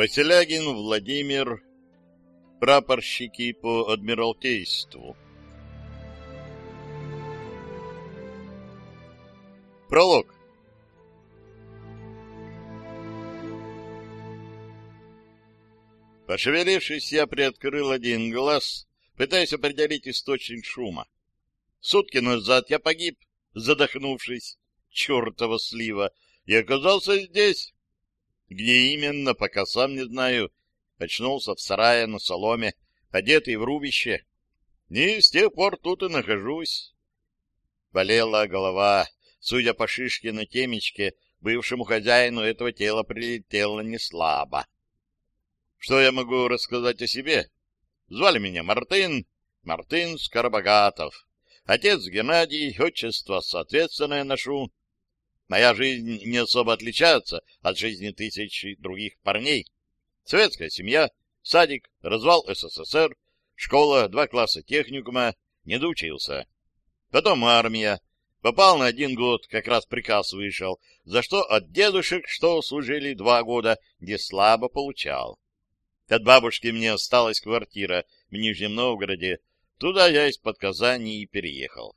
Поселягин Владимир, прапорщики по адмиралтейству. Пролог. Пошевелившись, я приоткрыл один глаз, пытаясь определить источник шума. Сутки назад я погиб, задохнувшись, чертова слива, и оказался здесь. Где именно, пока сам не знаю. Очнулся в сарае на соломе, одетый в рубище. И с тех пор тут и нахожусь. Болела голова. Судя по шишке на темечке, бывшему хозяину этого тела прилетело не слабо. Что я могу рассказать о себе? Звали меня Мартын, Мартын Скоробогатов. Отец Геннадий, отчество соответственное ношу. Моя жизнь не особо отличается от жизни тысяч других парней. Советская семья, садик, развал СССР, школа, два класса техникума, не доучился. Потом армия. Попал на один год, как раз приказ вышел, за что от дедушек, что служили два года, где слабо получал. От бабушки мне осталась квартира в Нижнем Новгороде. Туда я из-под Казани и переехал.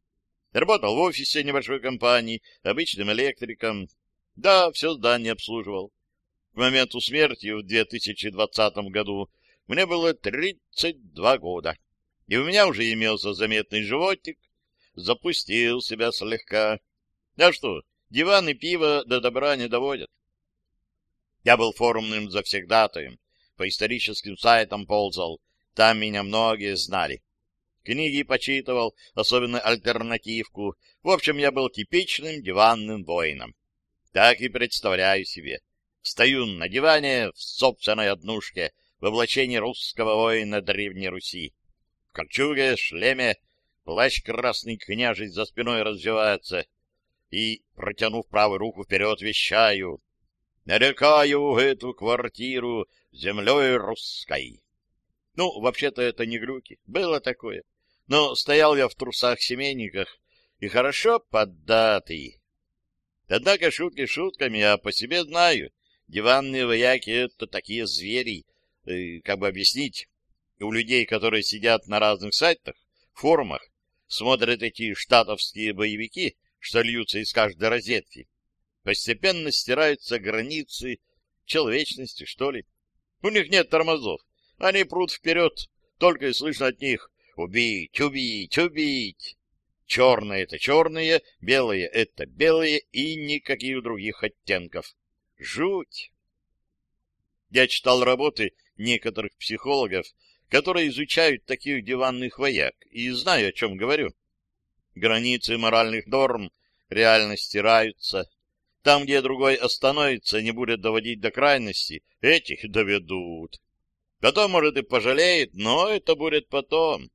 Работал в офисе небольшой компании, обычным электриком. Да, все здание обслуживал. К моменту смерти в 2020 году мне было 32 года, и у меня уже имелся заметный животик, запустил себя слегка. А что, диван и пиво до добра не доводят. Я был форумным завсегдатаем, по историческим сайтам ползал, там меня многие знали. Книги почитывал, особенно альтернативку. В общем, я был типичным диванным воином. Так и представляю себе. Стою на диване в собственной однушке в облачении русского воина Древней Руси. В кольчуге, шлеме, плащ красный княжий за спиной развивается. И, протянув правую руку вперед, вещаю. Нарекаю эту квартиру землей русской. Ну, вообще-то это не глюки. Было такое. Но стоял я в трусах-семейниках и хорошо поддатый. Однако шутки шутками, я по себе знаю. Диванные вояки — это такие звери. Э, как бы объяснить? У людей, которые сидят на разных сайтах, форумах, смотрят эти штатовские боевики, что льются из каждой розетки, постепенно стираются границы человечности, что ли. У них нет тормозов. Они прут вперед, только и слышно от них «Убить! Убить! Убить!» Черное — это черное, белое — это белое и никаких других оттенков. Жуть! Я читал работы некоторых психологов, которые изучают таких диванных вояк, и знаю, о чем говорю. Границы моральных норм реально стираются, там, где другой остановится, не будет доводить до крайности, этих доведут. Потом, может, и пожалеет, но это будет потом.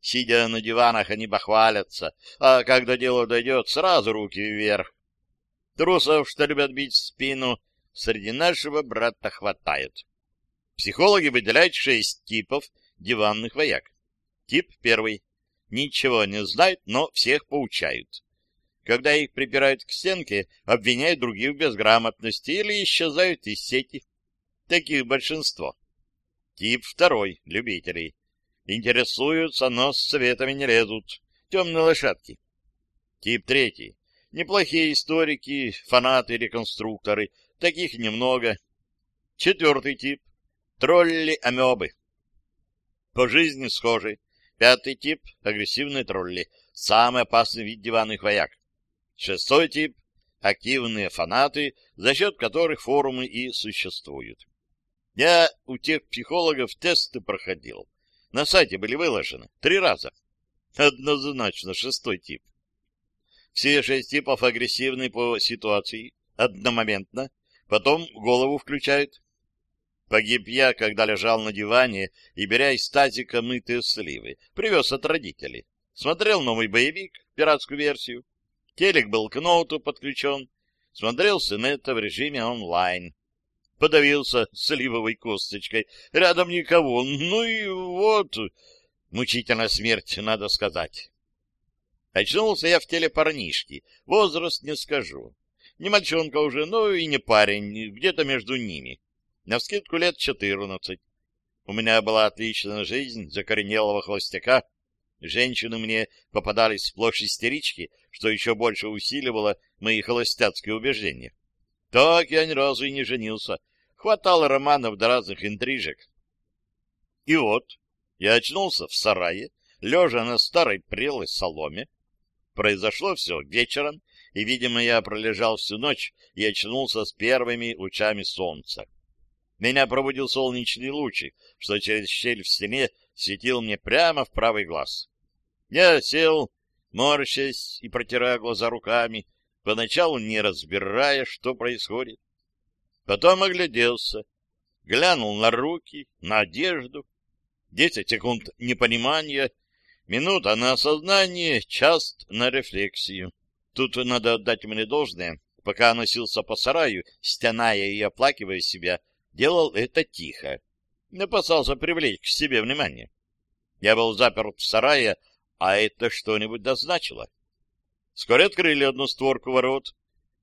Сидя на диванах, они бахвалятся, а когда дело дойдет, сразу руки вверх. Трусов, что любят бить спину, среди нашего брата хватает. Психологи выделяют шесть типов диванных вояк. Тип первый. Ничего не знают, но всех поучают. Когда их припирают к стенке, обвиняют других в безграмотности или исчезают из сети. Таких большинство. Тип второй — любителей. Интересуются, но с советами не лезут. Темные лошадки. Тип третий. Неплохие историки, фанаты, реконструкторы. Таких немного. Четвертый тип. Тролли-амебы. По жизни схожи. Пятый тип — агрессивные тролли. Самый опасный вид диванных вояк. Шестой тип — активные фанаты, за счет которых форумы и существуют. Я у тех психологов тесты проходил. На сайте были выложены три раза. Однозначно шестой тип. Все шесть типов агрессивны по ситуации, одномоментно, потом голову включают. Погиб я, когда лежал на диване и, беря из тазика мытые сливы, привез от родителей. Смотрел новый боевик, пиратскую версию. Телек был к ноуту подключен. Смотрел это в режиме онлайн. Подавился сливовой косточкой. Рядом никого. Ну и вот... Мучительная смерть, надо сказать. Очнулся я в теле парнишки. Возраст не скажу. Не мальчонка уже, но и не парень, где-то между ними. Навскидку лет четырнадцать. У меня была отличная жизнь закоренелого холостяка. Женщины мне попадались сплошь истерички, что еще больше усиливало мои холостяцкие убеждения. Так я ни разу и не женился. Хватало романов до разных интрижек. И вот я очнулся в сарае, лежа на старой прелой соломе. Произошло все вечером, и, видимо, я пролежал всю ночь и очнулся с первыми лучами солнца. Меня пробудил солнечный лучик, что через щель в стене светил мне прямо в правый глаз. Я сел, морщась и протирая глаза руками, поначалу не разбирая, что происходит. Потом огляделся, глянул на руки, на одежду. Десять секунд непонимания, минута на осознание, час на рефлексию. Тут надо отдать мне должное. Пока носился по сараю, стеная и оплакивая себя, делал это тихо. Не опасался привлечь к себе внимание. Я был заперт в сарае, а это что-нибудь дозначило. Вскоре открыли одну створку ворот,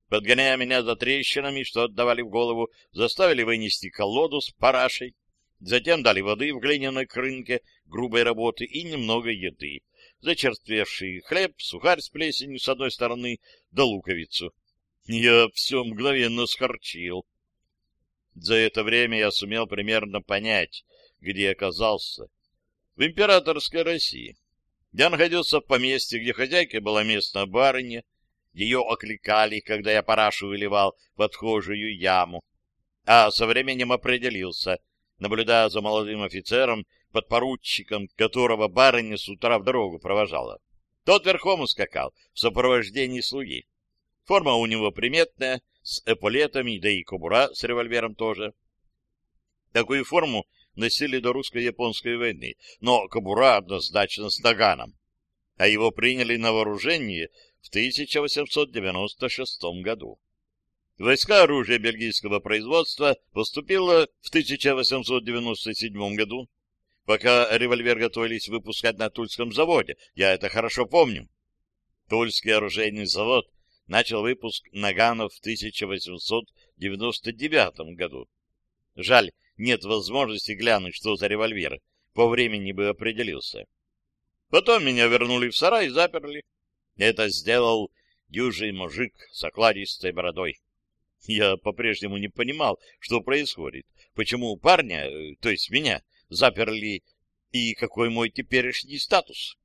подгоняя меня за трещинами, что отдавали в голову, заставили вынести колоду с парашей, затем дали воды в глиняной крынке грубой работы и немного еды, зачерствевший хлеб, сухарь с плесенью с одной стороны, да луковицу. Я все мгновенно схорчил. За это время я сумел примерно понять, где оказался. В императорской России. Я находился в поместье, где хозяйкой была местная барыня. Ее окликали, когда я парашу выливал в отхожую яму. А со временем определился, наблюдая за молодым офицером, подпоручиком, которого барыня с утра в дорогу провожала. Тот верхом ускакал в сопровождении слуги. Форма у него приметная, с эполетами, да и кобура с револьвером тоже. Такую форму носили до русско-японской войны, но кобура однозначно с наганом, а его приняли на вооружение в 1896 году. Войска оружия бельгийского производства поступило в 1897 году, пока револьвер готовились выпускать на Тульском заводе. Я это хорошо помню. Тульский оружейный завод начал выпуск наганов в 1899 году. Жаль, нет возможности глянуть, что за револьвер. По времени бы определился. Потом меня вернули в сарай и заперли. Это сделал дюжий мужик с окладистой бородой. Я по-прежнему не понимал, что происходит, почему парня, э, то есть меня, заперли, и какой мой теперешний статус.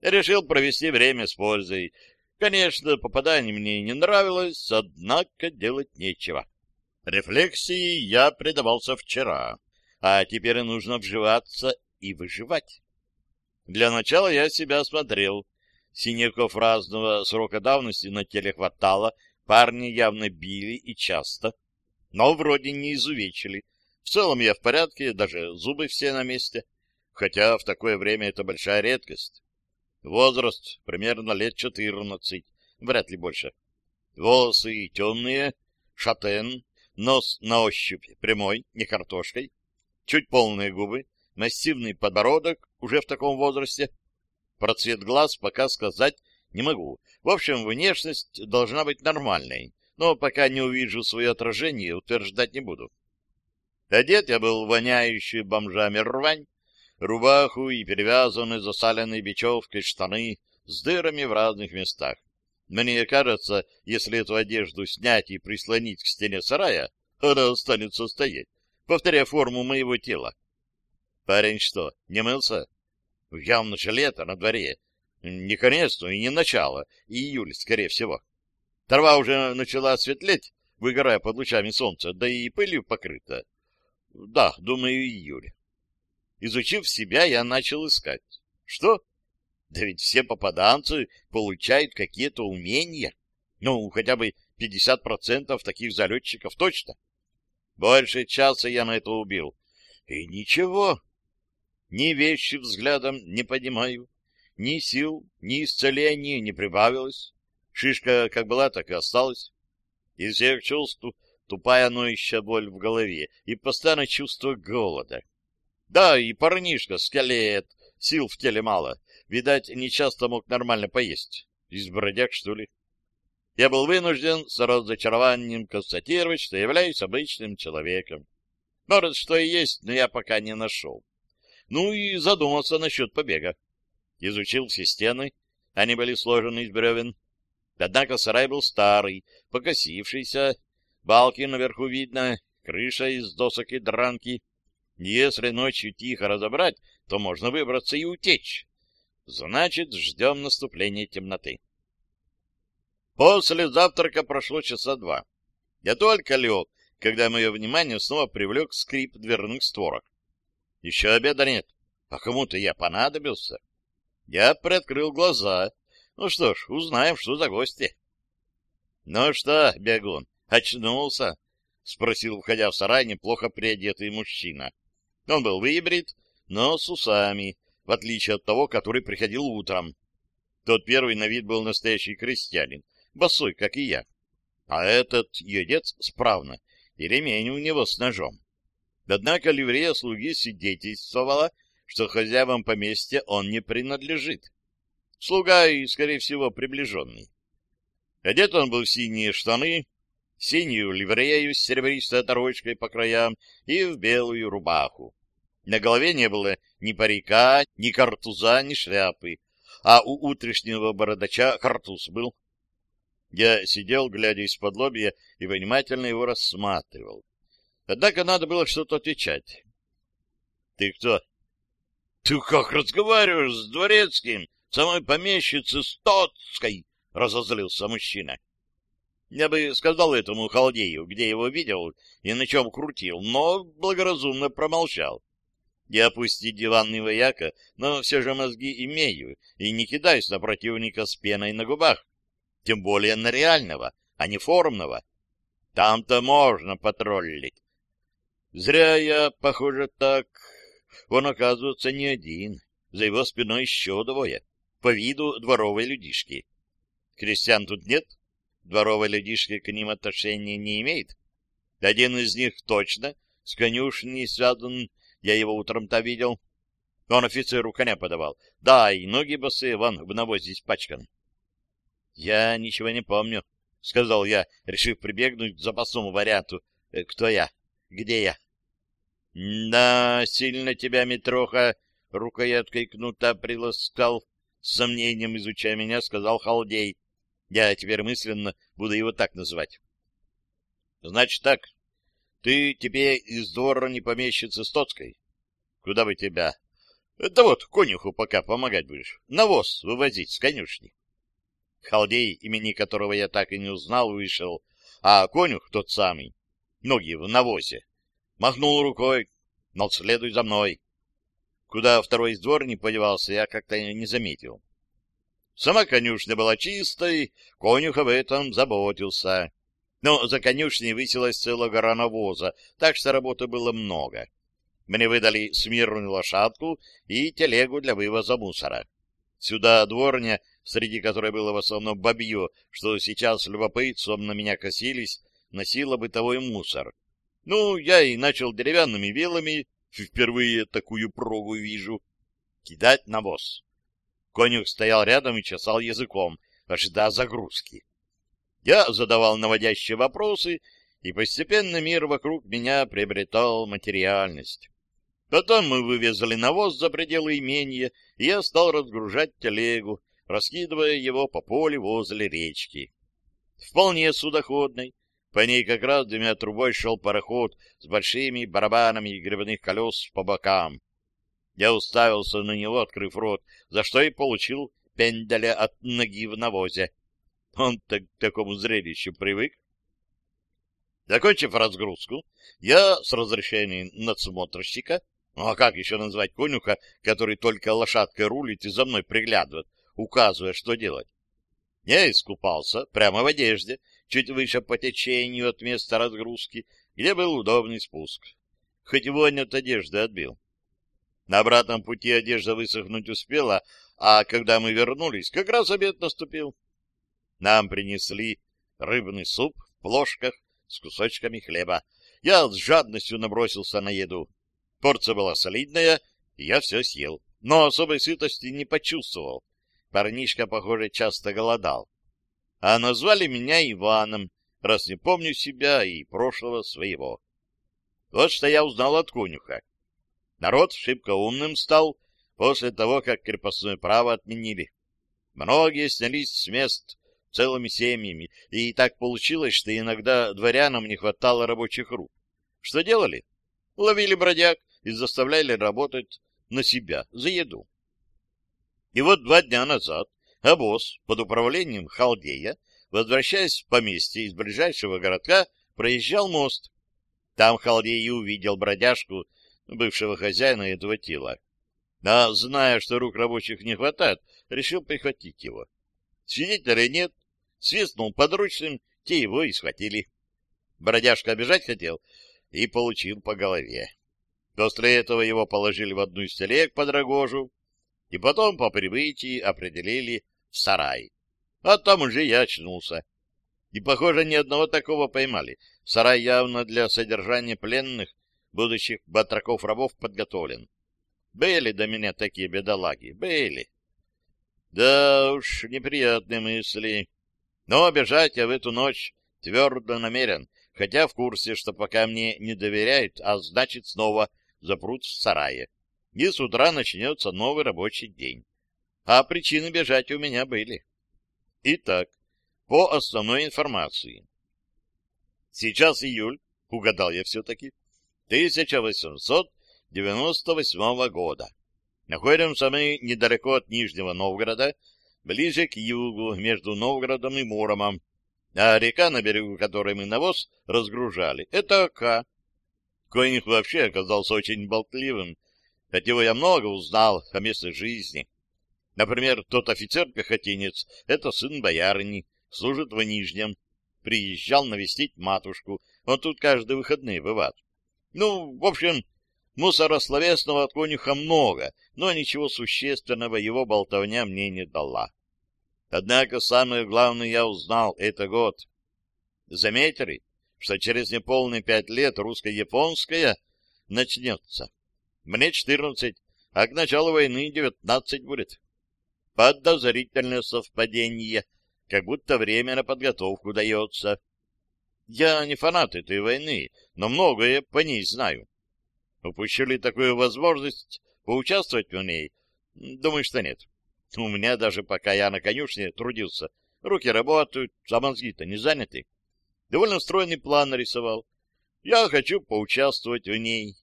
Решил провести время с пользой. Конечно, попадание мне не нравилось, однако делать нечего. Рефлексии я предавался вчера, а теперь нужно вживаться и выживать. Для начала я себя осмотрел. Синяков разного срока давности на теле хватало, парни явно били и часто, но вроде не изувечили. В целом я в порядке, даже зубы все на месте, хотя в такое время это большая редкость. Возраст примерно лет четырнадцать, вряд ли больше. Волосы темные, шатен, нос на ощупь прямой, не картошкой, чуть полные губы, массивный подбородок уже в таком возрасте. Про цвет глаз пока сказать не могу. В общем, внешность должна быть нормальной, но пока не увижу свое отражение, утверждать не буду. Одет я был воняющий бомжами рвань, рубаху и перевязанные засаленной бечевкой штаны с дырами в разных местах. Мне кажется, если эту одежду снять и прислонить к стене сарая, она останется стоять, повторяя форму моего тела. Парень что, не мылся? Явно же лето на дворе. Не конец, но и не начало, июль, скорее всего. Трава уже начала светлеть, выгорая под лучами солнца, да и пылью покрыта. Да, думаю, июль. Изучив себя, я начал искать. Что? Да ведь все попаданцы получают какие-то умения. Ну, хотя бы 50% таких залетчиков точно. Больше часа я на это убил. И ничего. Ни вещи взглядом не поднимаю, ни сил, ни исцеления не прибавилось. Шишка как была, так и осталась. Из всех чувств тупая ноющая боль в голове и постоянное чувство голода. Да, и парнишка, скелет, сил в теле мало. Видать, не часто мог нормально поесть. Из бродяг, что ли? Я был вынужден с разочарованием констатировать, что являюсь обычным человеком. Может, что и есть, но я пока не нашел. Ну и задумался насчет побега. Изучил все стены, они были сложены из бревен. Однако сарай был старый, покосившийся, балки наверху видно, крыша из досок и дранки. Если ночью тихо разобрать, то можно выбраться и утечь. Значит, ждем наступления темноты. После завтрака прошло часа два. Я только лег, когда мое внимание снова привлек скрип дверных створок. Еще обеда нет, а кому-то я понадобился. Я приоткрыл глаза. Ну что ж, узнаем, что за гости. — Ну что, бегун, очнулся? — спросил, входя в сарай, неплохо приодетый мужчина. Он был выбрит, но с усами, в отличие от того, который приходил утром. Тот первый на вид был настоящий крестьянин, босой, как и я. А этот едец справно, и ремень у него с ножом. Однако ливрея слуги свидетельствовала, что хозяевам поместья он не принадлежит. Слуга и, скорее всего, приближенный. Одет он был в синие штаны, синюю ливрею с серебристой оторочкой по краям и в белую рубаху. На голове не было ни парика, ни картуза, ни шляпы, а у утрешнего бородача картуз был. Я сидел, глядя из-под лобья, и внимательно его рассматривал. Однако надо было что-то отвечать. — Ты кто? — Ты как разговариваешь с дворецким, самой помещицы Стоцкой? — разозлился мужчина. Я бы сказал этому халдею, где его видел и на чем крутил, но благоразумно промолчал. Я пусть диванный вояка, но все же мозги имею и не кидаюсь на противника с пеной на губах. Тем более на реального, а не формного. Там-то можно потроллить. Зря я, похоже, так. Он, оказывается, не один. За его спиной еще двое. По виду дворовой людишки. Крестьян тут нет? Дворовой людишки к ним отношения не имеет? Один из них точно с конюшней связан я его утром-то видел. Он офицеру коня подавал. Да, и ноги босые, вон, в навозе испачканы. — Я ничего не помню, — сказал я, решив прибегнуть к запасному варианту. Э, — Кто я? Где я? — Да, сильно тебя, Митроха, рукояткой кнута приласкал, с сомнением изучая меня, сказал Халдей. Я теперь мысленно буду его так называть. — Значит так, ты тебе из двора не помещица Стоцкой? Куда бы тебя? Да вот, конюху пока помогать будешь. Навоз вывозить с конюшни. Халдей, имени которого я так и не узнал, вышел, а конюх тот самый, ноги в навозе, махнул рукой, мол, следуй за мной. Куда второй из двор не подевался, я как-то не заметил. Сама конюшня была чистой, конюх об этом заботился. Но за конюшней высилась целая гора навоза, так что работы было много. Мне выдали смирную лошадку и телегу для вывоза мусора. Сюда дворня, среди которой было в основном бабье, что сейчас любопытством на меня косились, носила бытовой мусор. Ну, я и начал деревянными вилами, впервые такую прогу вижу, кидать навоз. Конюх стоял рядом и чесал языком, ожидая загрузки. Я задавал наводящие вопросы, и постепенно мир вокруг меня приобретал материальность. Потом мы вывезли навоз за пределы имения, и я стал разгружать телегу, раскидывая его по полю возле речки. Вполне судоходной, по ней как раз дымя трубой шел пароход с большими барабанами гребных колес по бокам. Я уставился на него, открыв рот, за что и получил пенделя от ноги в навозе. Он так к такому зрелищу привык. Закончив разгрузку, я с разрешения надсмотрщика, ну а как еще назвать конюха, который только лошадкой рулит и за мной приглядывает, указывая, что делать, я искупался прямо в одежде, чуть выше по течению от места разгрузки, где был удобный спуск. Хоть вонь от одежды отбил. На обратном пути одежда высохнуть успела, а когда мы вернулись, как раз обед наступил. Нам принесли рыбный суп в плошках с кусочками хлеба. Я с жадностью набросился на еду. Порция была солидная, и я все съел. Но особой сытости не почувствовал. Парнишка, похоже, часто голодал. А назвали меня Иваном, раз не помню себя и прошлого своего. Вот что я узнал от конюха. Народ шибко умным стал после того, как крепостное право отменили. Многие снялись с мест целыми семьями, и так получилось, что иногда дворянам не хватало рабочих рук. Что делали? Ловили бродяг и заставляли работать на себя, за еду. И вот два дня назад обоз под управлением Халдея, возвращаясь в поместье из ближайшего городка, проезжал мост. Там Халдей и увидел бродяжку, бывшего хозяина этого тела. А, зная, что рук рабочих не хватает, решил прихватить его. Свидетелей нет, свистнул подручным, те его и схватили. Бродяжка обижать хотел и получил по голове. После этого его положили в одну из телег под рогожу, и потом по прибытии определили в сарай. А там уже я очнулся. И, похоже, ни одного такого поймали. Сарай явно для содержания пленных, будущих батраков-рабов подготовлен. Были до меня такие бедолаги, были. Да уж, неприятные мысли. Но бежать я в эту ночь твердо намерен, хотя в курсе, что пока мне не доверяют, а значит снова запрут в сарае. И с утра начнется новый рабочий день. А причины бежать у меня были. Итак, по основной информации. Сейчас июль, угадал я все-таки, 1898 года. Находимся мы недалеко от Нижнего Новгорода, ближе к югу, между Новгородом и Муромом, а река, на берегу которой мы навоз разгружали, это Ока. Конюх вообще оказался очень болтливым, от него я много узнал о местной жизни. Например, тот офицер-пехотинец — это сын боярни, служит в Нижнем, приезжал навестить матушку, он тут каждые выходные бывает. Ну, в общем, мусора словесного от конюха много, но ничего существенного его болтовня мне не дала. Однако самое главное я узнал — это год. Заметили, что через неполные пять лет русско-японская начнется. Мне четырнадцать, а к началу войны девятнадцать будет. Подозрительное совпадение, как будто время на подготовку дается. Я не фанат этой войны, но многое по ней знаю. Упущили такую возможность поучаствовать в ней? Думаю, что нет. У меня даже пока я на конюшне трудился, руки работают, а мозги-то не заняты. Довольно стройный план нарисовал. Я хочу поучаствовать в ней,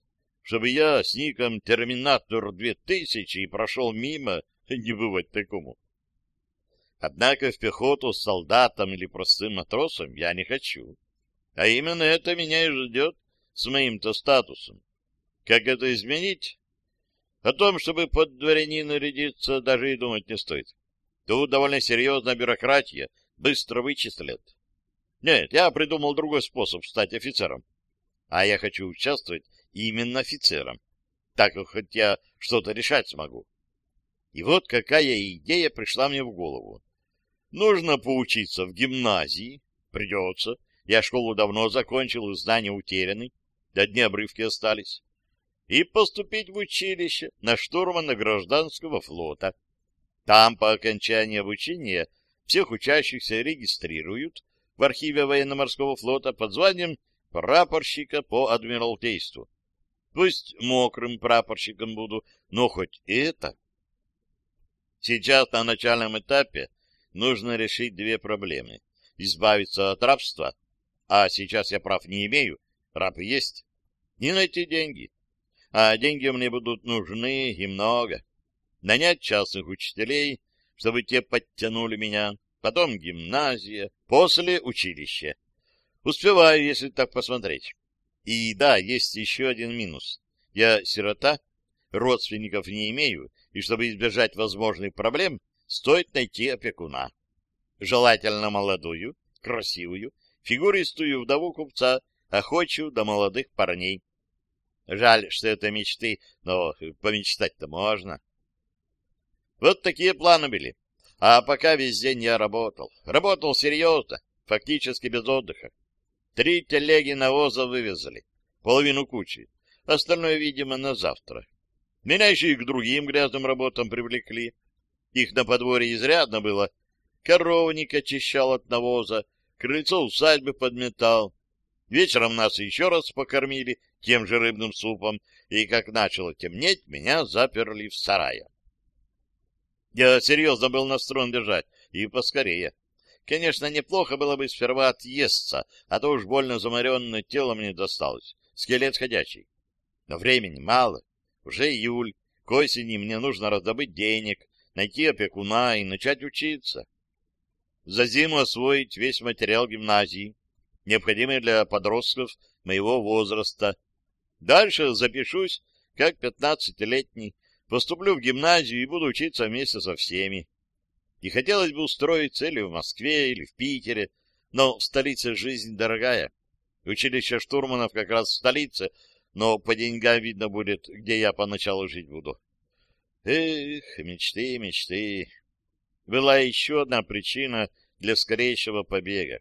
чтобы я с ником Терминатор 2000 и прошел мимо, не бывать такому. Однако в пехоту с солдатом или простым матросом я не хочу. А именно это меня и ждет с моим-то статусом. Как это изменить? О том, чтобы под дворянина рядиться, даже и думать не стоит. Тут довольно серьезная бюрократия, быстро вычислят. Нет, я придумал другой способ стать офицером. А я хочу участвовать именно офицером. Так хоть я что-то решать смогу. И вот какая идея пришла мне в голову. Нужно поучиться в гимназии. Придется. Я школу давно закончил, и знания утеряны. До дня обрывки остались и поступить в училище на штурмана гражданского флота. Там по окончании обучения всех учащихся регистрируют в архиве военно-морского флота под званием прапорщика по адмиралтейству. Пусть мокрым прапорщиком буду, но хоть это. Сейчас на начальном этапе нужно решить две проблемы. Избавиться от рабства, а сейчас я прав не имею, раб есть, и найти деньги а деньги мне будут нужны и много. Нанять частных учителей, чтобы те подтянули меня, потом гимназия, после училище. Успеваю, если так посмотреть. И да, есть еще один минус. Я сирота, родственников не имею, и чтобы избежать возможных проблем, стоит найти опекуна. Желательно молодую, красивую, фигуристую вдову купца, охочую до молодых парней. Жаль, что это мечты, но помечтать-то можно. Вот такие планы были. А пока весь день я работал. Работал серьезно, фактически без отдыха. Три телеги навоза вывезли, половину кучи. Остальное, видимо, на завтра. Меня еще и к другим грязным работам привлекли. Их на подворье изрядно было. Коровник очищал от навоза, крыльцо усадьбы подметал. Вечером нас еще раз покормили тем же рыбным супом, и как начало темнеть, меня заперли в сарае. Я серьезно был настроен бежать, и поскорее. Конечно, неплохо было бы сперва отъесться, а то уж больно замаренное тело мне досталось. Скелет ходячий. Но времени мало. Уже июль. К осени мне нужно раздобыть денег, найти опекуна и начать учиться. За зиму освоить весь материал гимназии, необходимый для подростков моего возраста. Дальше запишусь как пятнадцатилетний, поступлю в гимназию и буду учиться вместе со всеми. И хотелось бы устроиться или в Москве, или в Питере, но в столице жизнь дорогая. Училище штурманов как раз в столице, но по деньгам видно будет, где я поначалу жить буду. Эх, мечты, мечты. Была еще одна причина для скорейшего побега.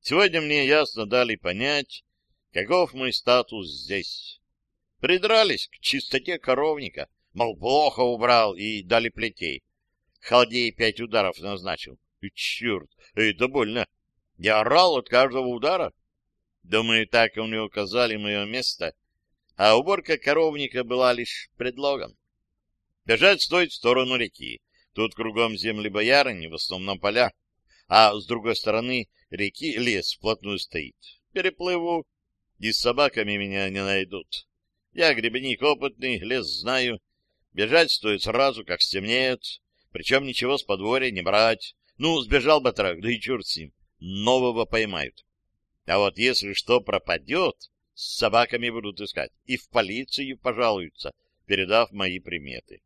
Сегодня мне ясно дали понять, каков мой статус здесь. Придрались к чистоте коровника, мол, плохо убрал и дали плетей. Халдей пять ударов назначил. И черт, это больно. Я орал от каждого удара. Думаю, так у него указали мое место, а уборка коровника была лишь предлогом. Бежать стоит в сторону реки. Тут кругом земли боярыни, в основном поля, а с другой стороны реки лес вплотную стоит. Переплыву, и с собаками меня не найдут. Я грибник опытный, лес знаю. Бежать стоит сразу, как стемнеет, причем ничего с подворья не брать. Ну, сбежал батрак, да и черт с ним, нового поймают. А вот если что пропадет, с собаками будут искать и в полицию пожалуются, передав мои приметы.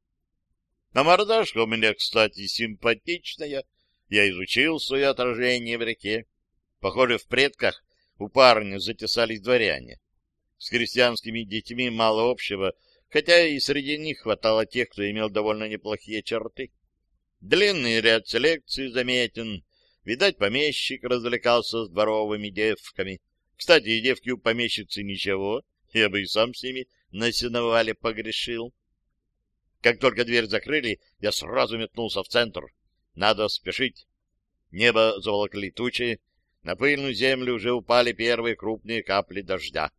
А мордашка у меня, кстати, симпатичная. Я изучил свое отражение в реке. Похоже, в предках у парня затесались дворяне. С крестьянскими детьми мало общего, хотя и среди них хватало тех, кто имел довольно неплохие черты. Длинный ряд селекций заметен. Видать, помещик развлекался с дворовыми девками. Кстати, девки у помещицы ничего, я бы и сам с ними на сеновале погрешил. Как только дверь закрыли, я сразу метнулся в центр. Надо спешить. Небо заволокли тучи, на пыльную землю уже упали первые крупные капли дождя.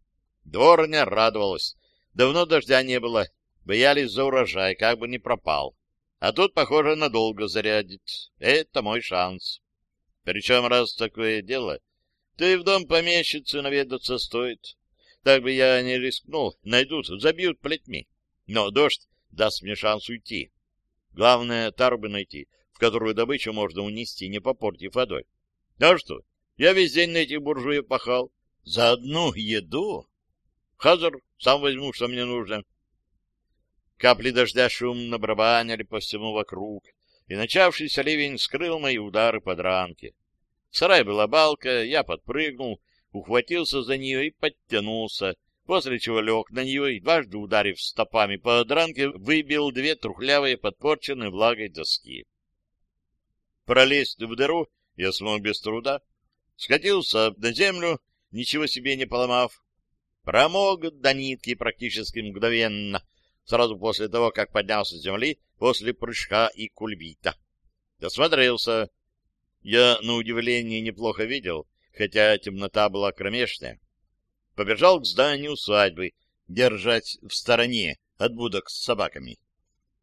Дворня радовалась. Давно дождя не было, боялись за урожай, как бы не пропал. А тут, похоже, надолго зарядит. Это мой шанс. Причем, раз такое дело, то и в дом помещицы наведаться стоит. Так бы я не рискнул. Найдут, забьют плетьми. Но дождь даст мне шанс уйти. Главное, тарбы найти, в которую добычу можно унести, не попортив водой. А что? Я весь день на этих буржуев пахал. За одну еду? Хазар, сам возьму, что мне нужно. Капли дождя шумно барабанили по всему вокруг, и начавшийся ливень скрыл мои удары под ранки. В сарае была балка, я подпрыгнул, ухватился за нее и подтянулся, после чего лег на нее и, дважды ударив стопами по дранке, выбил две трухлявые подпорченные влагой доски. Пролезть в дыру я смог без труда, скатился на землю, ничего себе не поломав, промог до нитки практически мгновенно — сразу после того, как поднялся с земли после прыжка и кульбита. Досмотрелся. Я, на удивление, неплохо видел, хотя темнота была кромешная. Побежал к зданию усадьбы, держать в стороне от будок с собаками.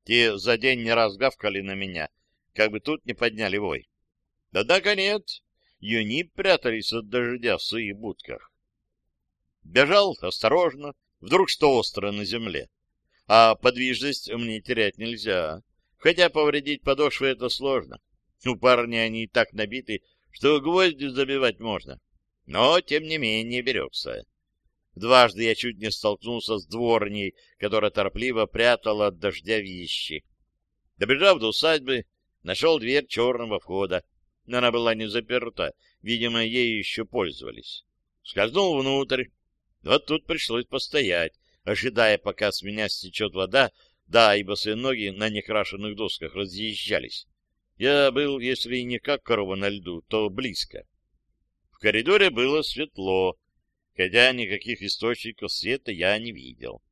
Те за день не раз гавкали на меня, как бы тут не подняли вой. Однако нет, юни прятались от дождя в своих будках. Бежал осторожно, вдруг что остро на земле а подвижность мне терять нельзя. Хотя повредить подошвы это сложно. У парня они и так набиты, что гвозди забивать можно. Но, тем не менее, берегся. Дважды я чуть не столкнулся с дворней, которая торопливо прятала от дождя вещи. Добежав до усадьбы, нашел дверь черного входа. Она была не заперта, видимо, ею еще пользовались. Скользнул внутрь. Вот тут пришлось постоять, ожидая, пока с меня стечет вода, да, и босые ноги на некрашенных досках разъезжались. Я был, если не как корова на льду, то близко. В коридоре было светло, хотя никаких источников света я не видел.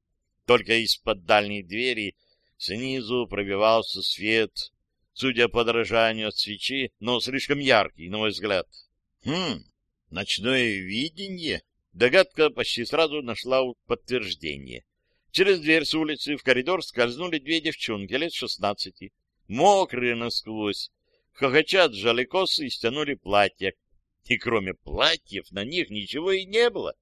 Только из-под дальней двери снизу пробивался свет, судя по дрожанию от свечи, но слишком яркий, на мой взгляд. Хм, ночное видение? Догадка почти сразу нашла подтверждение. Через дверь с улицы в коридор скользнули две девчонки лет шестнадцати, мокрые насквозь, хохоча сжали косы и стянули платья. И кроме платьев на них ничего и не было.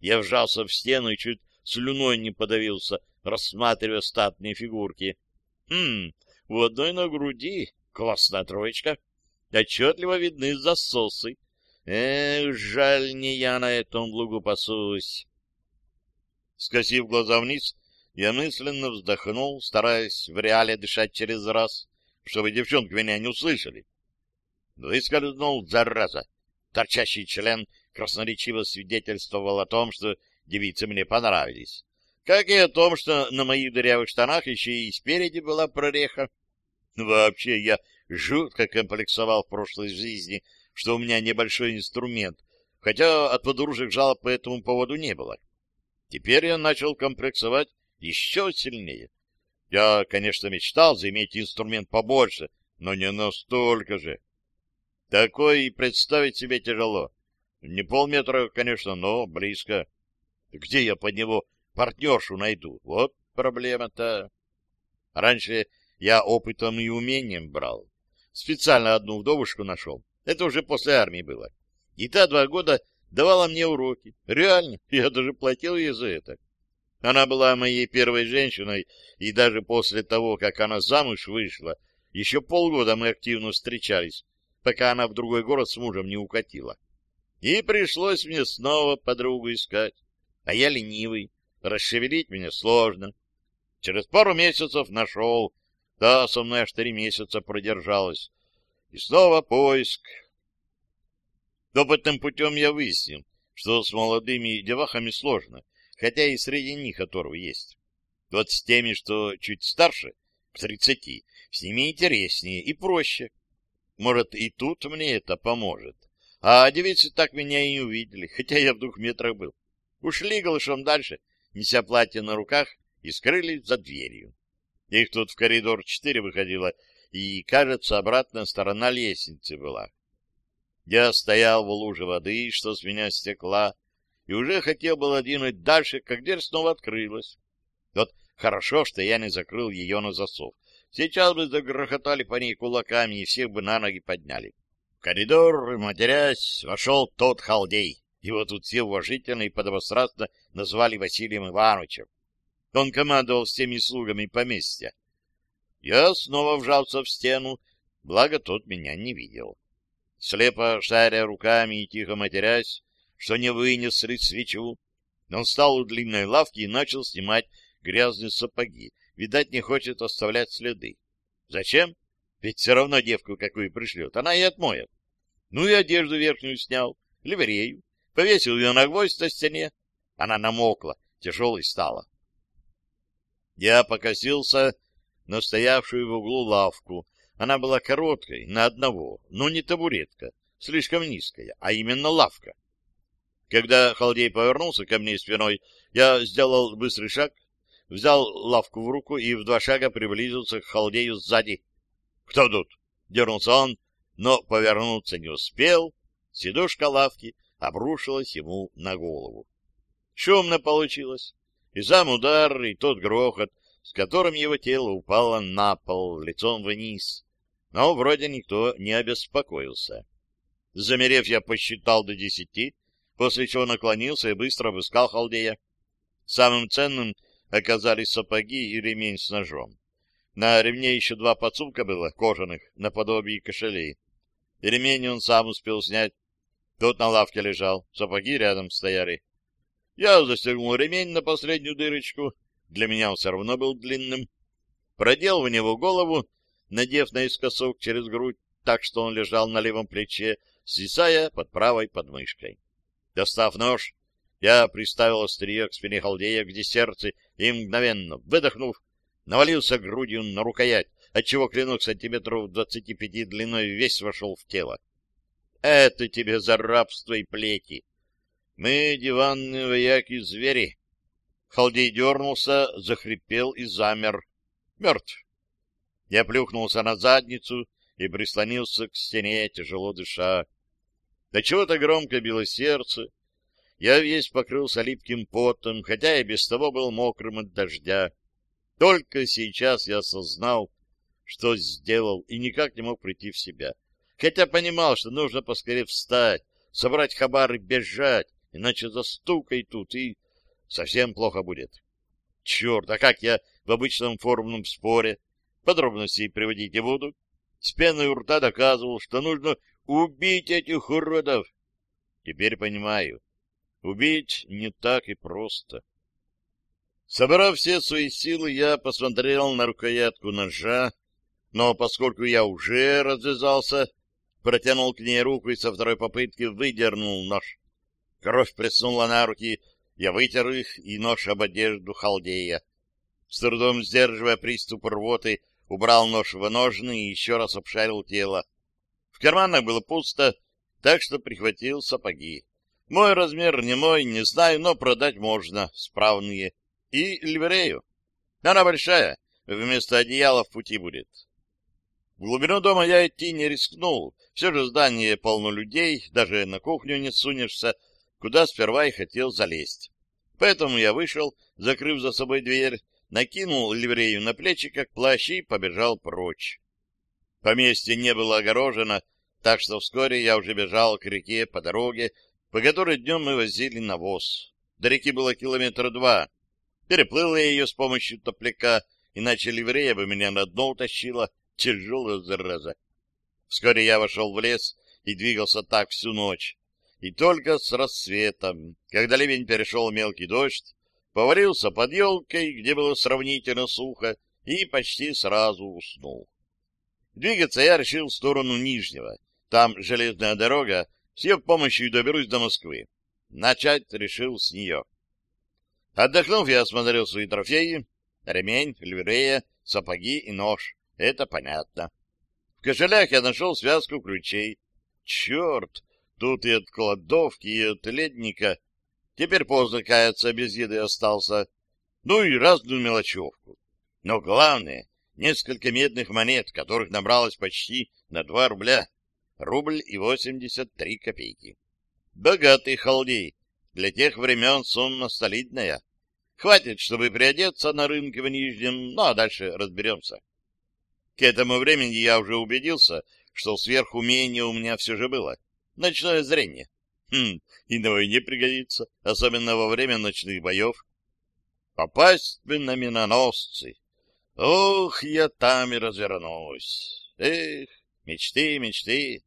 Я вжался в стену и чуть слюной не подавился, рассматривая статные фигурки. Хм, у одной на груди классная троечка. Отчетливо видны засосы. Эх, жаль, не я на этом лугу пасусь. Скосив глаза вниз, я мысленно вздохнул, стараясь в реале дышать через раз, чтобы девчонки меня не услышали. Выскользнул, зараза. Торчащий член красноречиво свидетельствовал о том, что девицы мне понравились. Как и о том, что на моих дырявых штанах еще и спереди была прореха. Вообще, я жутко комплексовал в прошлой жизни, что у меня небольшой инструмент, хотя от подружек жалоб по этому поводу не было. Теперь я начал комплексовать еще сильнее. Я, конечно, мечтал заиметь инструмент побольше, но не настолько же. Такой и представить себе тяжело. Не полметра, конечно, но близко. Где я под него партнершу найду? Вот проблема-то. Раньше я опытом и умением брал. Специально одну вдовушку нашел. Это уже после армии было. И та два года давала мне уроки. Реально, я даже платил ей за это. Она была моей первой женщиной, и даже после того, как она замуж вышла, еще полгода мы активно встречались, пока она в другой город с мужем не укатила. И пришлось мне снова подругу искать. А я ленивый, расшевелить меня сложно. Через пару месяцев нашел, да, со мной аж три месяца продержалась. И снова поиск. Опытным путем я выяснил, что с молодыми девахами сложно, хотя и среди них оторвы есть. Вот с теми, что чуть старше, к тридцати, с ними интереснее и проще. Может, и тут мне это поможет. А девицы так меня и не увидели, хотя я в двух метрах был. Ушли голышом дальше, неся платье на руках, и скрылись за дверью. Их тут в коридор четыре выходило, и, кажется, обратная сторона лестницы была. Я стоял в луже воды, что с меня стекла, и уже хотел было двинуть дальше, как дверь снова открылась. Вот хорошо, что я не закрыл ее на засов. Сейчас бы загрохотали по ней кулаками и всех бы на ноги подняли. В коридор, матерясь, вошел тот халдей. Его тут все уважительно и подобострастно назвали Василием Ивановичем. Он командовал всеми слугами поместья. Я снова вжался в стену, благо тот меня не видел слепо шаря руками и тихо матерясь, что не вынесли свечу. Он встал у длинной лавки и начал снимать грязные сапоги. Видать, не хочет оставлять следы. Зачем? Ведь все равно девку какую пришлет, она и отмоет. Ну и одежду верхнюю снял, ливрею, повесил ее на гвоздь на стене. Она намокла, тяжелой стала. Я покосился на стоявшую в углу лавку, она была короткой, на одного, но не табуретка, слишком низкая, а именно лавка. Когда халдей повернулся ко мне спиной, я сделал быстрый шаг, взял лавку в руку и в два шага приблизился к халдею сзади. — Кто тут? — дернулся он, но повернуться не успел. Сидушка лавки обрушилась ему на голову. Шумно получилось. И сам удар, и тот грохот, с которым его тело упало на пол, лицом вниз но вроде никто не обеспокоился. Замерев, я посчитал до десяти, после чего наклонился и быстро обыскал халдея. Самым ценным оказались сапоги и ремень с ножом. На ремне еще два подсумка было, кожаных, наподобие кошелей. Ремень он сам успел снять. Тот на лавке лежал, сапоги рядом стояли. Я застегнул ремень на последнюю дырочку, для меня он все равно был длинным, продел в него голову надев наискосок через грудь, так что он лежал на левом плече, свисая под правой подмышкой. Достав нож, я приставил острие к спине халдея, где сердце, и мгновенно, выдохнув, навалился грудью на рукоять, отчего клинок сантиметров двадцати пяти длиной весь вошел в тело. Это тебе за рабство и плети. Мы, диванные вояки-звери. Халдей дернулся, захрипел и замер. Мертв. Я плюхнулся на задницу и прислонился к стене, тяжело дыша. Да чего-то громко било сердце. я весь покрылся липким потом, хотя и без того был мокрым от дождя. Только сейчас я осознал, что сделал, и никак не мог прийти в себя. Хотя понимал, что нужно поскорее встать, собрать хабар и бежать, иначе застукай тут, и совсем плохо будет. Черт, а как я в обычном форумном споре, подробностей приводить не буду, с пеной у рта доказывал, что нужно убить этих уродов. Теперь понимаю, убить не так и просто. Собрав все свои силы, я посмотрел на рукоятку ножа, но поскольку я уже развязался, протянул к ней руку и со второй попытки выдернул нож. Кровь приснула на руки, я вытер их и нож об одежду халдея. С трудом сдерживая приступ рвоты, убрал нож в ножны и еще раз обшарил тело. В карманах было пусто, так что прихватил сапоги. Мой размер не мой, не знаю, но продать можно, справные. И ливрею. Она большая, вместо одеяла в пути будет. В глубину дома я идти не рискнул. Все же здание полно людей, даже на кухню не сунешься, куда сперва и хотел залезть. Поэтому я вышел, закрыв за собой дверь, накинул ливрею на плечи, как плащ, и побежал прочь. Поместье не было огорожено, так что вскоре я уже бежал к реке по дороге, по которой днем мы возили навоз. До реки было километра два. Переплыл я ее с помощью топляка, иначе ливрея бы меня на дно утащила, Тяжелая зараза. Вскоре я вошел в лес и двигался так всю ночь. И только с рассветом, когда ливень перешел в мелкий дождь, повалился под елкой, где было сравнительно сухо, и почти сразу уснул. Двигаться я решил в сторону Нижнего. Там железная дорога, с ее помощью доберусь до Москвы. Начать решил с нее. Отдохнув, я осмотрел свои трофеи, ремень, ливрея, сапоги и нож. Это понятно. В кошелях я нашел связку ключей. Черт, тут и от кладовки, и от ледника. Теперь поздно каяться, без еды остался. Ну и разную мелочевку. Но главное, несколько медных монет, которых набралось почти на два рубля. Рубль и восемьдесят три копейки. Богатый халдей. Для тех времен сумма солидная. Хватит, чтобы приодеться на рынке в Нижнем, ну а дальше разберемся. К этому времени я уже убедился, что сверхумение у меня все же было. Ночное зрение. Хм, и на войне пригодится, особенно во время ночных боев. Попасть бы на миноносцы. Ох, я там и развернусь. Эх, мечты, мечты.